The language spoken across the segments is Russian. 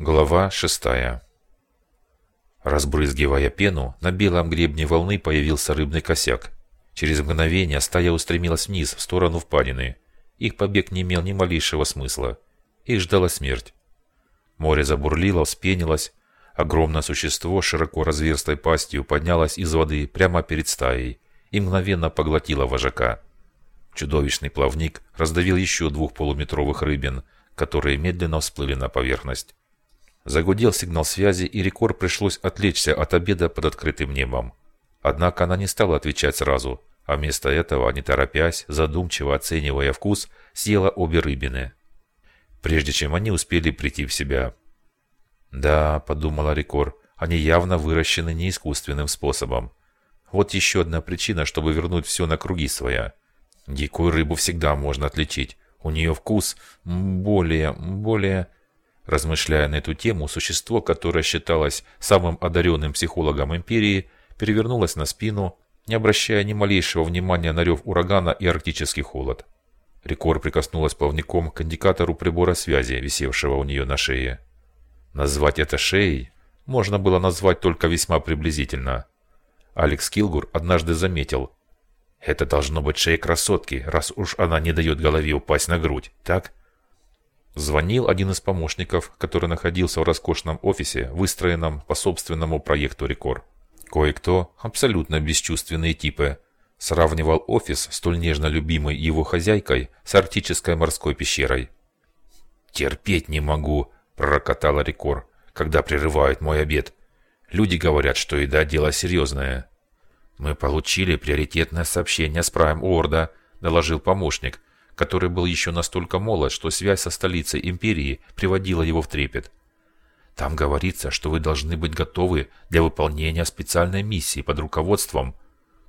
Глава шестая. Разбрызгивая пену, на белом гребне волны появился рыбный косяк. Через мгновение стая устремилась вниз, в сторону впадины. Их побег не имел ни малейшего смысла. Их ждала смерть. Море забурлило, вспенилось. Огромное существо широко разверстой пастью поднялось из воды прямо перед стаей и мгновенно поглотило вожака. Чудовищный плавник раздавил еще двух полуметровых рыбин, которые медленно всплыли на поверхность. Загудел сигнал связи, и Рекор пришлось отвлечься от обеда под открытым небом. Однако она не стала отвечать сразу, а вместо этого, не торопясь, задумчиво оценивая вкус, съела обе рыбины. Прежде чем они успели прийти в себя. «Да», — подумала Рекор, — «они явно выращены не искусственным способом. Вот еще одна причина, чтобы вернуть все на круги своя. Дикую рыбу всегда можно отличить. У нее вкус более, более...» Размышляя на эту тему, существо, которое считалось самым одаренным психологом империи, перевернулось на спину, не обращая ни малейшего внимания на рев урагана и арктический холод. Рекор прикоснулась плавником к индикатору прибора связи, висевшего у нее на шее. Назвать это шеей можно было назвать только весьма приблизительно. Алекс Килгур однажды заметил. «Это должно быть шея красотки, раз уж она не дает голове упасть на грудь, так?» Звонил один из помощников, который находился в роскошном офисе, выстроенном по собственному проекту «Рекор». Кое-кто, абсолютно бесчувственные типы, сравнивал офис, столь нежно любимый его хозяйкой, с арктической морской пещерой. «Терпеть не могу», – пророкотала Рекор, – «когда прерывают мой обед. Люди говорят, что еда – дело серьезное». «Мы получили приоритетное сообщение с Прайм Орда», – доложил помощник, который был еще настолько молод, что связь со столицей империи приводила его в трепет. Там говорится, что вы должны быть готовы для выполнения специальной миссии под руководством.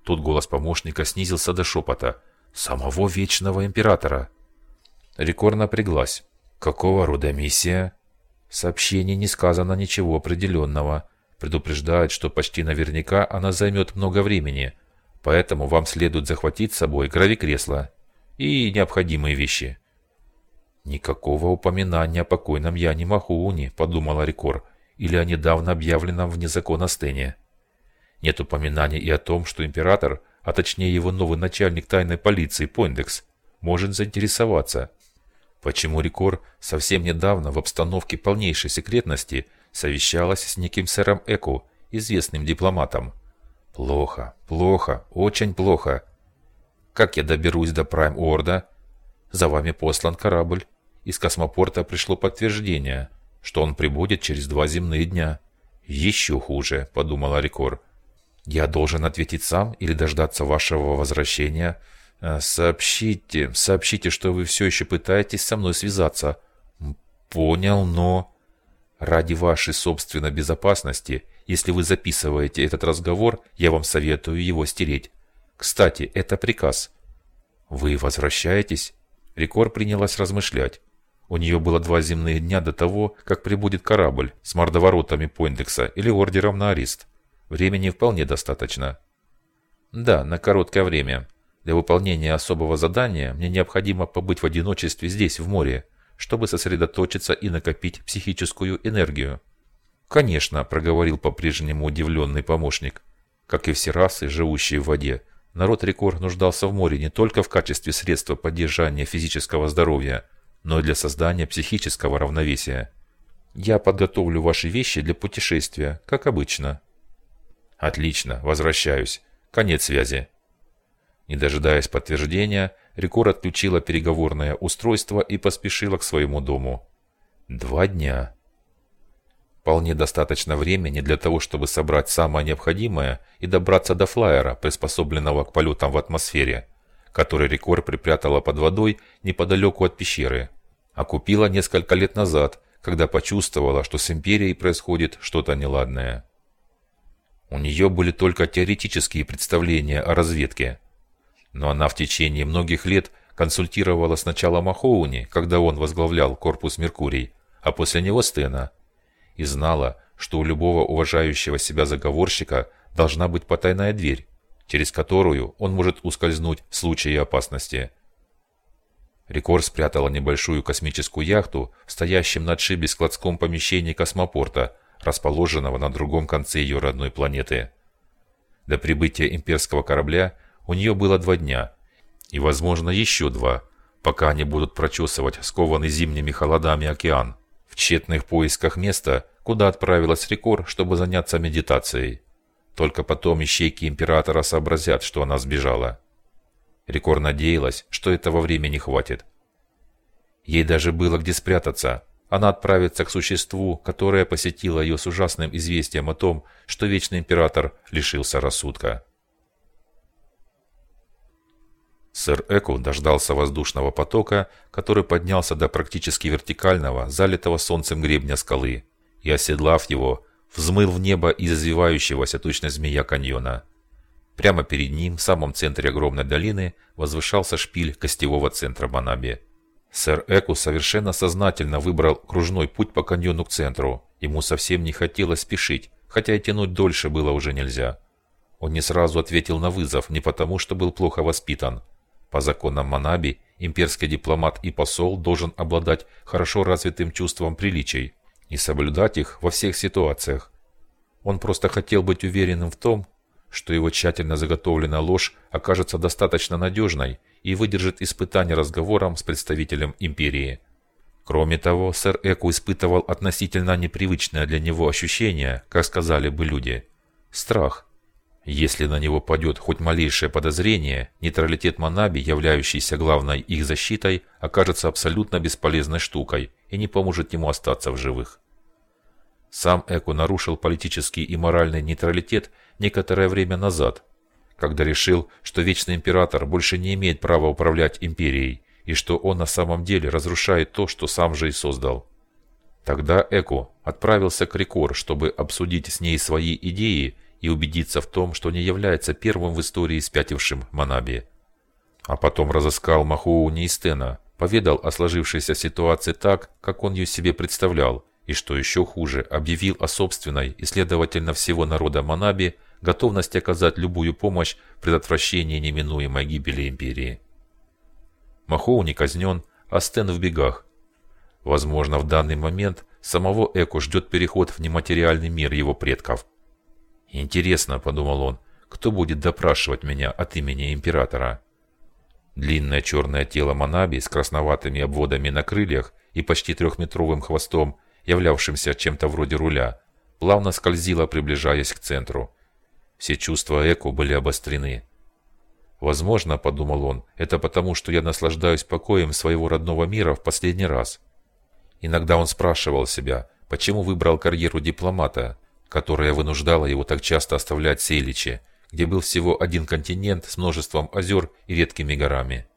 Тут голос помощника снизился до шепота. Самого Вечного Императора. Рекор напряглась. Какого рода миссия? В сообщении не сказано ничего определенного. Предупреждает, что почти наверняка она займет много времени. Поэтому вам следует захватить с собой гравикресло и необходимые вещи. «Никакого упоминания о покойном Яне Махуни», – подумала Рекор, – «или о недавно объявленном вне закона Стене». Нет упоминания и о том, что император, а точнее его новый начальник тайной полиции Пойндекс, может заинтересоваться. Почему Рекор совсем недавно в обстановке полнейшей секретности совещалась с неким сэром Эку, известным дипломатом? Плохо, плохо, очень плохо. Как я доберусь до Прайм-Орда? За вами послан корабль. Из космопорта пришло подтверждение, что он прибудет через два земные дня. Еще хуже, подумала Рекор. Я должен ответить сам или дождаться вашего возвращения? Э, сообщите, сообщите, что вы все еще пытаетесь со мной связаться. Понял, но... Ради вашей собственной безопасности, если вы записываете этот разговор, я вам советую его стереть. Кстати, это приказ. Вы возвращаетесь? Рекор принялась размышлять. У нее было два земные дня до того, как прибудет корабль с мордоворотами Пойндекса или ордером на арест. Времени вполне достаточно. Да, на короткое время. Для выполнения особого задания мне необходимо побыть в одиночестве здесь, в море, чтобы сосредоточиться и накопить психическую энергию. «Конечно», – проговорил по-прежнему удивленный помощник. Как и все расы, живущие в воде, Народ Рекор нуждался в море не только в качестве средства поддержания физического здоровья, но и для создания психического равновесия. Я подготовлю ваши вещи для путешествия, как обычно. Отлично, возвращаюсь. Конец связи. Не дожидаясь подтверждения, Рекор отключила переговорное устройство и поспешила к своему дому. Два дня. Вполне достаточно времени для того, чтобы собрать самое необходимое и добраться до флайера, приспособленного к полетам в атмосфере, который Рекор припрятала под водой неподалеку от пещеры, а купила несколько лет назад, когда почувствовала, что с Империей происходит что-то неладное. У нее были только теоретические представления о разведке, но она в течение многих лет консультировала сначала Махоуни, когда он возглавлял корпус Меркурий, а после него Стена – и знала, что у любого уважающего себя заговорщика должна быть потайная дверь, через которую он может ускользнуть в случае опасности. Рекор спрятала небольшую космическую яхту в стоящем на отшибе складском помещении космопорта, расположенного на другом конце ее родной планеты. До прибытия имперского корабля у нее было два дня, и, возможно, еще два, пока они будут прочесывать скованный зимними холодами океан, тщетных поисках места, куда отправилась Рекор, чтобы заняться медитацией. Только потом ищейки Императора сообразят, что она сбежала. Рекор надеялась, что этого времени хватит. Ей даже было где спрятаться. Она отправится к существу, которое посетило ее с ужасным известием о том, что Вечный Император лишился рассудка. Сэр Эку дождался воздушного потока, который поднялся до практически вертикального, залитого солнцем гребня скалы, и, оседлав его, взмыл в небо из извивающегося точно змея каньона. Прямо перед ним, в самом центре огромной долины, возвышался шпиль костевого центра Манаби. Сэр Эку совершенно сознательно выбрал кружной путь по каньону к центру. Ему совсем не хотелось спешить, хотя и тянуть дольше было уже нельзя. Он не сразу ответил на вызов, не потому что был плохо воспитан, по законам Манаби, имперский дипломат и посол должен обладать хорошо развитым чувством приличий и соблюдать их во всех ситуациях. Он просто хотел быть уверенным в том, что его тщательно заготовленная ложь окажется достаточно надежной и выдержит испытание разговором с представителем империи. Кроме того, сэр Эку испытывал относительно непривычное для него ощущение, как сказали бы люди – страх – если на него падет хоть малейшее подозрение, нейтралитет Манаби, являющийся главной их защитой, окажется абсолютно бесполезной штукой и не поможет ему остаться в живых. Сам Эко нарушил политический и моральный нейтралитет некоторое время назад, когда решил, что Вечный Император больше не имеет права управлять Империей и что он на самом деле разрушает то, что сам же и создал. Тогда Эко отправился к Рекор, чтобы обсудить с ней свои идеи и убедиться в том, что не является первым в истории спятившим Манаби. А потом разыскал Махоу Нейстена, поведал о сложившейся ситуации так, как он ее себе представлял, и, что еще хуже, объявил о собственной и, следовательно, всего народа Манаби готовности оказать любую помощь в предотвращении неминуемой гибели империи. Махоу не казнен, а Стэн в бегах. Возможно, в данный момент самого Эко ждет переход в нематериальный мир его предков – «Интересно», — подумал он, — «кто будет допрашивать меня от имени императора?» Длинное черное тело Манаби с красноватыми обводами на крыльях и почти трехметровым хвостом, являвшимся чем-то вроде руля, плавно скользило, приближаясь к центру. Все чувства Эко были обострены. «Возможно, — подумал он, — это потому, что я наслаждаюсь покоем своего родного мира в последний раз». Иногда он спрашивал себя, почему выбрал карьеру дипломата, которая вынуждала его так часто оставлять Селичи, где был всего один континент с множеством озер и редкими горами.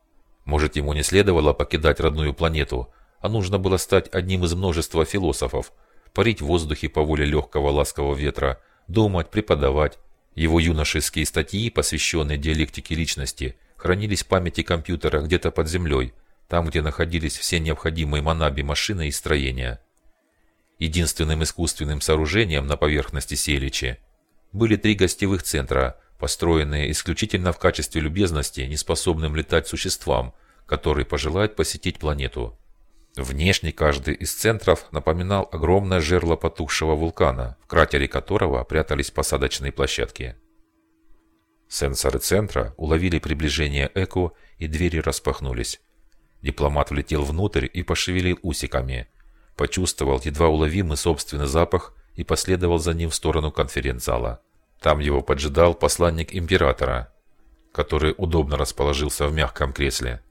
Может, ему не следовало покидать родную планету, а нужно было стать одним из множества философов, парить в воздухе по воле легкого ласкового ветра, думать, преподавать. Его юношеские статьи, посвященные диалектике личности, хранились в памяти компьютера где-то под землей, там, где находились все необходимые Манаби машины и строения. Единственным искусственным сооружением на поверхности Селичи были три гостевых центра, построенные исключительно в качестве любезности неспособным летать существам, которые пожелают посетить планету. Внешне каждый из центров напоминал огромное жерло потухшего вулкана, в кратере которого прятались посадочные площадки. Сенсоры центра уловили приближение Эко, и двери распахнулись. Дипломат влетел внутрь и пошевелил усиками – почувствовал едва уловимый собственный запах и последовал за ним в сторону конференц-зала. Там его поджидал посланник императора, который удобно расположился в мягком кресле.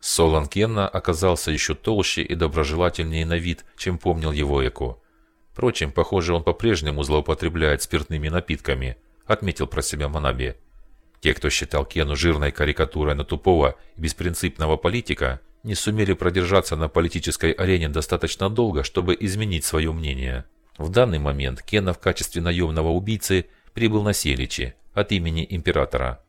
Солон Кенна оказался еще толще и доброжелательнее на вид, чем помнил его Эко. Впрочем, похоже, он по-прежнему злоупотребляет спиртными напитками, отметил про себя Манаби. Те, кто считал Кену жирной карикатурой на тупого и беспринципного политика, не сумели продержаться на политической арене достаточно долго, чтобы изменить свое мнение. В данный момент Кена в качестве наемного убийцы прибыл на Селичи от имени императора.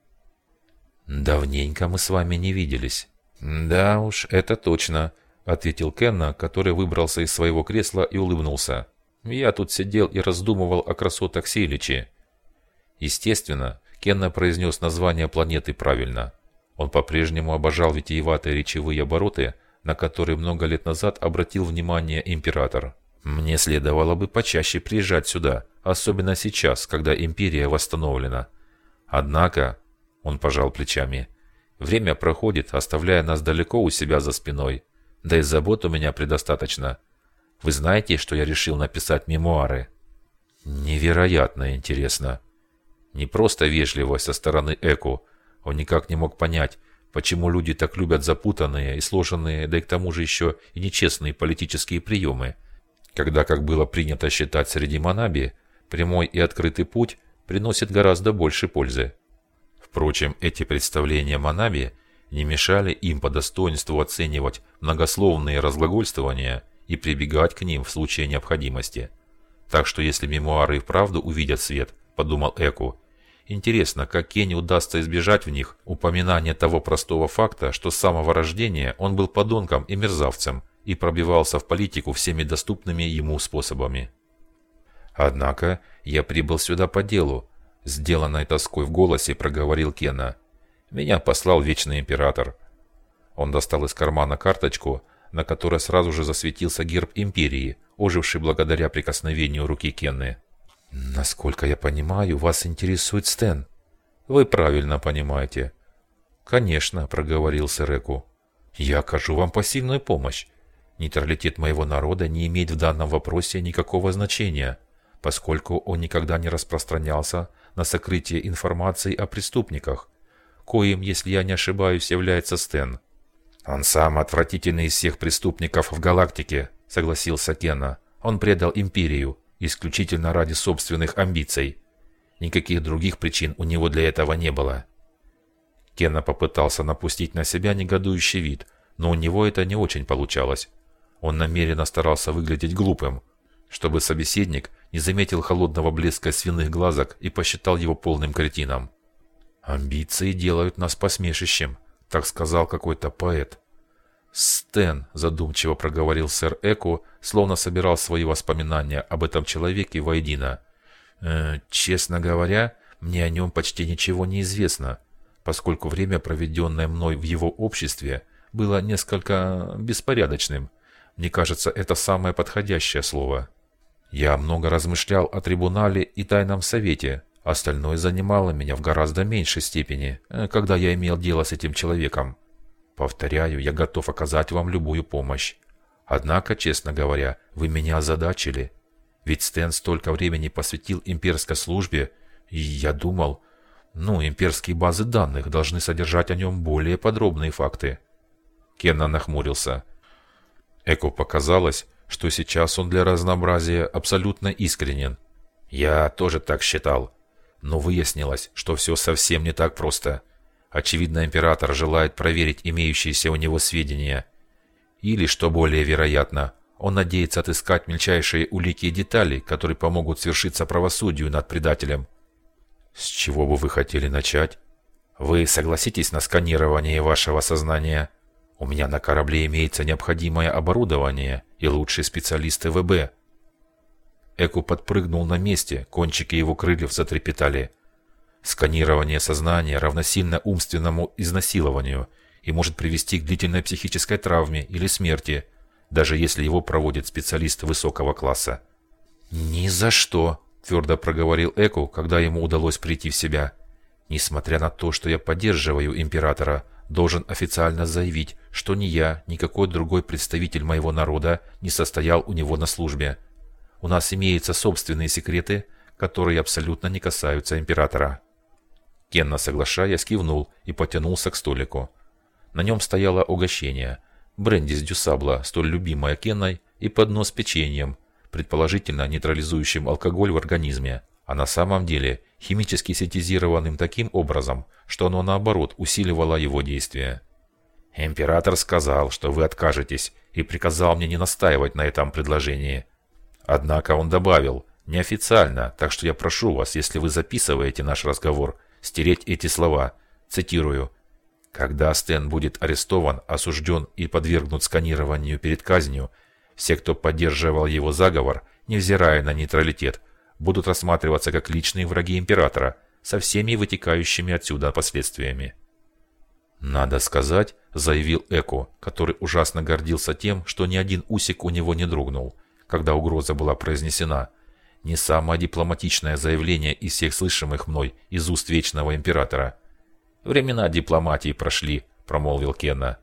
«Давненько мы с вами не виделись». «Да уж, это точно», — ответил Кенна, который выбрался из своего кресла и улыбнулся. «Я тут сидел и раздумывал о красотах Селичи». Естественно, Кенна произнес название планеты правильно. Он по-прежнему обожал витиеватые речевые обороты, на которые много лет назад обратил внимание император. Мне следовало бы почаще приезжать сюда, особенно сейчас, когда империя восстановлена. Однако, он пожал плечами, время проходит, оставляя нас далеко у себя за спиной. Да и забот у меня предостаточно. Вы знаете, что я решил написать мемуары? Невероятно интересно. Не просто вежливость со стороны Эку. Он никак не мог понять, почему люди так любят запутанные и сложенные, да и к тому же еще и нечестные политические приемы. Когда, как было принято считать среди Манаби, прямой и открытый путь приносит гораздо больше пользы. Впрочем, эти представления Манаби не мешали им по достоинству оценивать многословные разглагольствования и прибегать к ним в случае необходимости. Так что если мемуары и вправду увидят свет, подумал Эку, интересно, как Кенни удастся избежать в них упоминания того простого факта, что с самого рождения он был подонком и мерзавцем и пробивался в политику всеми доступными ему способами. Однако я прибыл сюда по делу, сделанной тоской в голосе проговорил Кена. Меня послал Вечный Император. Он достал из кармана карточку, на которой сразу же засветился герб Империи, оживший благодаря прикосновению руки Кенны. «Насколько я понимаю, вас интересует Стэн». «Вы правильно понимаете». «Конечно», — проговорил Сереку. «Я окажу вам посильную помощь. Нейтралитет моего народа не имеет в данном вопросе никакого значения, поскольку он никогда не распространялся на сокрытие информации о преступниках, коим, если я не ошибаюсь, является Стэн. «Он сам отвратительный из всех преступников в галактике», — согласился Кена. «Он предал Империю, исключительно ради собственных амбиций. Никаких других причин у него для этого не было». Кена попытался напустить на себя негодующий вид, но у него это не очень получалось. Он намеренно старался выглядеть глупым, чтобы собеседник не заметил холодного блеска свиных глазок и посчитал его полным кретином. «Амбиции делают нас посмешищем», — так сказал какой-то поэт. «Стэн», — задумчиво проговорил сэр Эко, словно собирал свои воспоминания об этом человеке воедино. «Э, «Честно говоря, мне о нем почти ничего не известно, поскольку время, проведенное мной в его обществе, было несколько беспорядочным. Мне кажется, это самое подходящее слово. Я много размышлял о трибунале и тайном совете, Остальное занимало меня в гораздо меньшей степени, э, когда я имел дело с этим человеком. Повторяю, я готов оказать вам любую помощь. Однако, честно говоря, вы меня озадачили. Ведь Стэн столько времени посвятил имперской службе, и я думал, ну, имперские базы данных должны содержать о нем более подробные факты. Кенна нахмурился. Эко показалось, что сейчас он для разнообразия абсолютно искренен. Я тоже так считал. Но выяснилось, что все совсем не так просто. Очевидно, император желает проверить имеющиеся у него сведения. Или, что более вероятно, он надеется отыскать мельчайшие улики и детали, которые помогут свершиться правосудию над предателем. С чего бы вы хотели начать? Вы согласитесь на сканирование вашего сознания? У меня на корабле имеется необходимое оборудование и лучшие специалисты ВБ. Эку подпрыгнул на месте, кончики его крыльев затрепетали. Сканирование сознания равносильно умственному изнасилованию и может привести к длительной психической травме или смерти, даже если его проводит специалист высокого класса. «Ни за что!» – твердо проговорил Эку, когда ему удалось прийти в себя. «Несмотря на то, что я поддерживаю императора, должен официально заявить, что ни я, ни какой другой представитель моего народа не состоял у него на службе». У нас имеются собственные секреты, которые абсолютно не касаются императора». Кенна, соглашаясь, кивнул и потянулся к столику. На нем стояло угощение. Бренди с дюсабла, столь любимая Кенной, и поднос с печеньем, предположительно нейтрализующим алкоголь в организме, а на самом деле химически синтезированным таким образом, что оно наоборот усиливало его действие. «Император сказал, что вы откажетесь, и приказал мне не настаивать на этом предложении», Однако он добавил, неофициально, так что я прошу вас, если вы записываете наш разговор, стереть эти слова. Цитирую. «Когда Стэн будет арестован, осужден и подвергнут сканированию перед казнью, все, кто поддерживал его заговор, невзирая на нейтралитет, будут рассматриваться как личные враги императора, со всеми вытекающими отсюда последствиями». «Надо сказать», — заявил Эко, который ужасно гордился тем, что ни один усик у него не дрогнул, когда угроза была произнесена. Не самое дипломатичное заявление из всех слышимых мной из уст Вечного Императора. «Времена дипломатии прошли», — промолвил Кенна.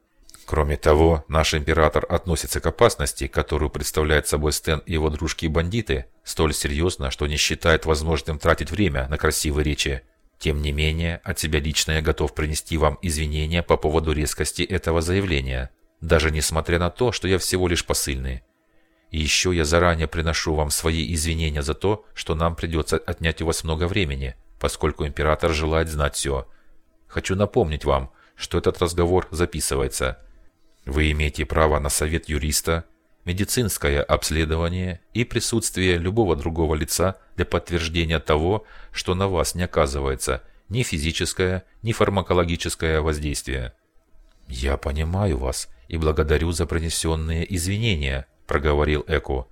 Кроме того, наш император относится к опасности, которую представляет собой Стэн и его дружки-бандиты, столь серьезно, что не считает возможным тратить время на красивые речи. Тем не менее, от себя лично я готов принести вам извинения по поводу резкости этого заявления, даже несмотря на то, что я всего лишь посыльный. И еще я заранее приношу вам свои извинения за то, что нам придется отнять у вас много времени, поскольку император желает знать все. Хочу напомнить вам, что этот разговор записывается. Вы имеете право на совет юриста, медицинское обследование и присутствие любого другого лица для подтверждения того, что на вас не оказывается ни физическое, ни фармакологическое воздействие. «Я понимаю вас и благодарю за принесенные извинения», – проговорил Эко.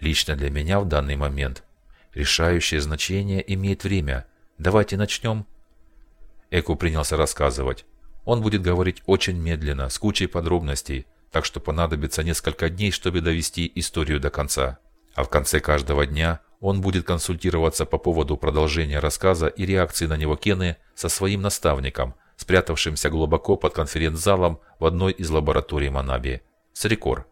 «Лично для меня в данный момент решающее значение имеет время. Давайте начнем». Эко принялся рассказывать. Он будет говорить очень медленно, с кучей подробностей, так что понадобится несколько дней, чтобы довести историю до конца. А в конце каждого дня он будет консультироваться по поводу продолжения рассказа и реакции на него Кены со своим наставником, спрятавшимся глубоко под конференц-залом в одной из лабораторий Манаби. Срикор.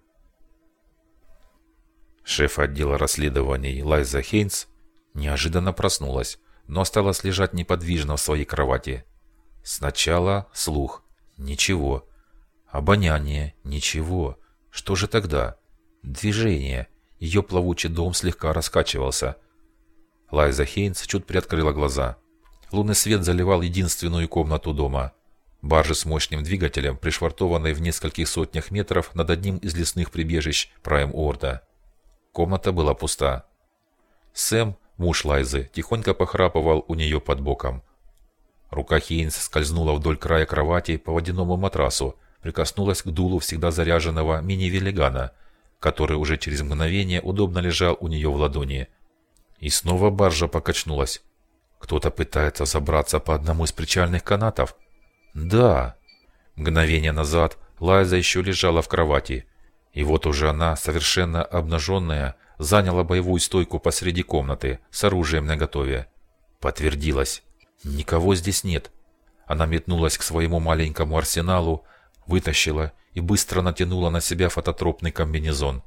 Шеф отдела расследований Лайза Хейнс неожиданно проснулась, но осталась лежать неподвижно в своей кровати. Сначала слух. Ничего. Обоняние. Ничего. Что же тогда? Движение. Ее плавучий дом слегка раскачивался. Лайза Хейнс чуть приоткрыла глаза. Лунный свет заливал единственную комнату дома. Баржа с мощным двигателем, пришвартованной в нескольких сотнях метров над одним из лесных прибежищ Прайм-Орда. Комната была пуста. Сэм, муж Лайзы, тихонько похрапывал у нее под боком. Рука Хейнс скользнула вдоль края кровати по водяному матрасу, прикоснулась к дулу всегда заряженного мини-велигана, который уже через мгновение удобно лежал у нее в ладони. И снова баржа покачнулась. Кто-то пытается забраться по одному из причальных канатов? Да. Мгновение назад Лайза еще лежала в кровати. И вот уже она, совершенно обнаженная, заняла боевую стойку посреди комнаты с оружием наготове. Подтвердилось. Никого здесь нет. Она метнулась к своему маленькому арсеналу, вытащила и быстро натянула на себя фототропный комбинезон.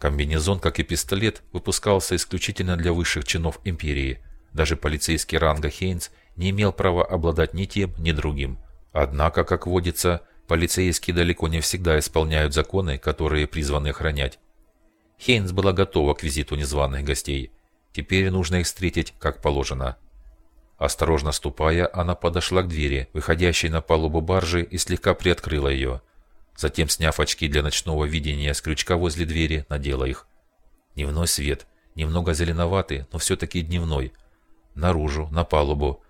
Комбинезон, как и пистолет, выпускался исключительно для высших чинов империи. Даже полицейский ранга Хейнс не имел права обладать ни тем, ни другим. Однако, как водится, полицейские далеко не всегда исполняют законы, которые призваны охранять. Хейнс была готова к визиту незваных гостей. Теперь нужно их встретить как положено. Осторожно ступая, она подошла к двери, выходящей на палубу баржи, и слегка приоткрыла ее. Затем, сняв очки для ночного видения с крючка возле двери, надела их. Дневной свет, немного зеленоватый, но все-таки дневной. Наружу, на палубу.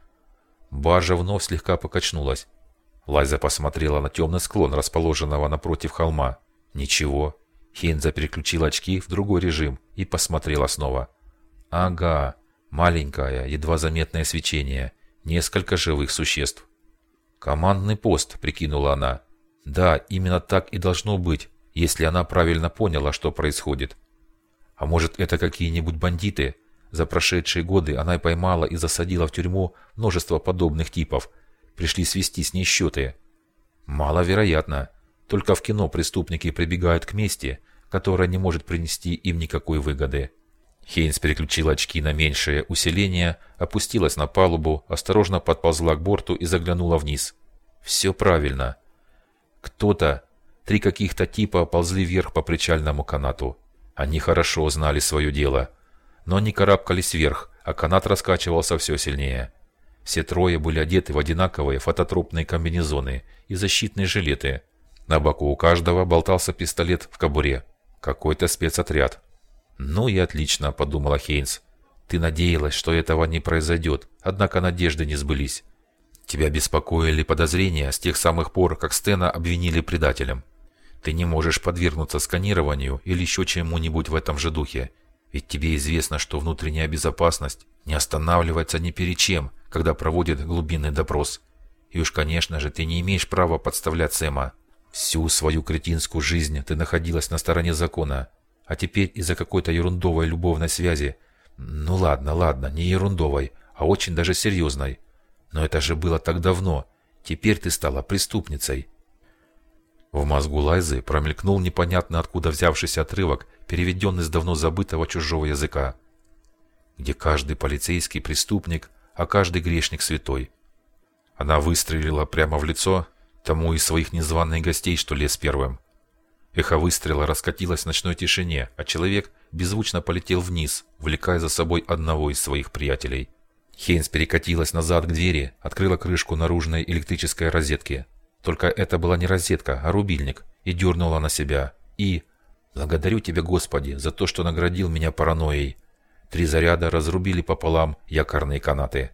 Баржа вновь слегка покачнулась. Лайза посмотрела на темный склон, расположенного напротив холма. Ничего. Хейнза переключил очки в другой режим и посмотрела снова. Ага, Маленькое, едва заметное свечение. Несколько живых существ. «Командный пост», — прикинула она. «Да, именно так и должно быть, если она правильно поняла, что происходит. А может, это какие-нибудь бандиты? За прошедшие годы она поймала и засадила в тюрьму множество подобных типов. Пришли свести с ней счеты. Маловероятно. Только в кино преступники прибегают к мести, которая не может принести им никакой выгоды. Хейнс переключил очки на меньшее усиление, опустилась на палубу, осторожно подползла к борту и заглянула вниз. Все правильно. Кто-то, три каких-то типа ползли вверх по причальному канату. Они хорошо знали свое дело. Но они карабкались вверх, а канат раскачивался все сильнее. Все трое были одеты в одинаковые фототропные комбинезоны и защитные жилеты. На боку у каждого болтался пистолет в кобуре. Какой-то спецотряд. «Ну и отлично», — подумала Хейнс. «Ты надеялась, что этого не произойдет, однако надежды не сбылись. Тебя беспокоили подозрения с тех самых пор, как Стена обвинили предателем. Ты не можешь подвергнуться сканированию или еще чему-нибудь в этом же духе. Ведь тебе известно, что внутренняя безопасность не останавливается ни перед чем, когда проводит глубинный допрос. И уж, конечно же, ты не имеешь права подставлять Сэма. Всю свою кретинскую жизнь ты находилась на стороне закона, а теперь из-за какой-то ерундовой любовной связи... Ну ладно, ладно, не ерундовой, а очень даже серьезной. Но это же было так давно. Теперь ты стала преступницей. В мозгу Лайзы промелькнул непонятно откуда взявшийся отрывок, переведенный с давно забытого чужого языка, где каждый полицейский преступник, а каждый грешник святой. Она выстрелила прямо в лицо тому из своих незваных гостей, что лез первым. Эхо выстрела раскатилось в ночной тишине, а человек беззвучно полетел вниз, влекая за собой одного из своих приятелей. Хейнс перекатилась назад к двери, открыла крышку наружной электрической розетки. Только это была не розетка, а рубильник, и дернула на себя. И... «Благодарю тебя, Господи, за то, что наградил меня паранойей». Три заряда разрубили пополам якорные канаты.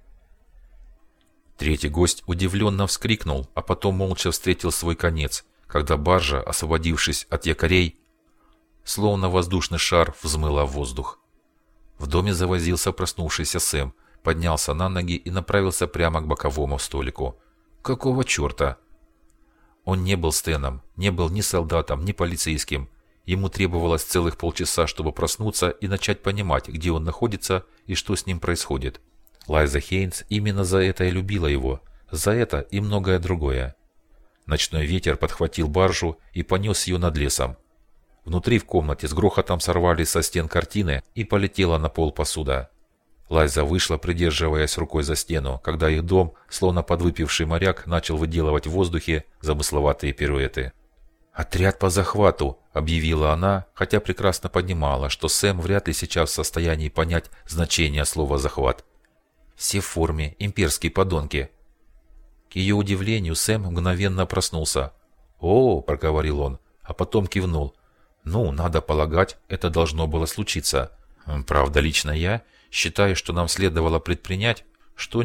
Третий гость удивленно вскрикнул, а потом молча встретил свой конец, когда баржа, освободившись от якорей, словно воздушный шар взмыла в воздух. В доме завозился проснувшийся Сэм, поднялся на ноги и направился прямо к боковому столику. Какого черта? Он не был Стэном, не был ни солдатом, ни полицейским. Ему требовалось целых полчаса, чтобы проснуться и начать понимать, где он находится и что с ним происходит. Лайза Хейнс именно за это и любила его, за это и многое другое. Ночной ветер подхватил баржу и понес ее над лесом. Внутри в комнате с грохотом сорвались со стен картины и полетела на пол посуда. Лайза вышла, придерживаясь рукой за стену, когда их дом, словно подвыпивший моряк, начал выделывать в воздухе замысловатые пируэты. «Отряд по захвату!» – объявила она, хотя прекрасно понимала, что Сэм вряд ли сейчас в состоянии понять значение слова «захват». «Все в форме, имперские подонки!» К ее удивлению, Сэм мгновенно проснулся. «О!» – проговорил он, а потом кивнул. «Ну, надо полагать, это должно было случиться. Правда, лично я...» считаю, что нам следовало предпринять что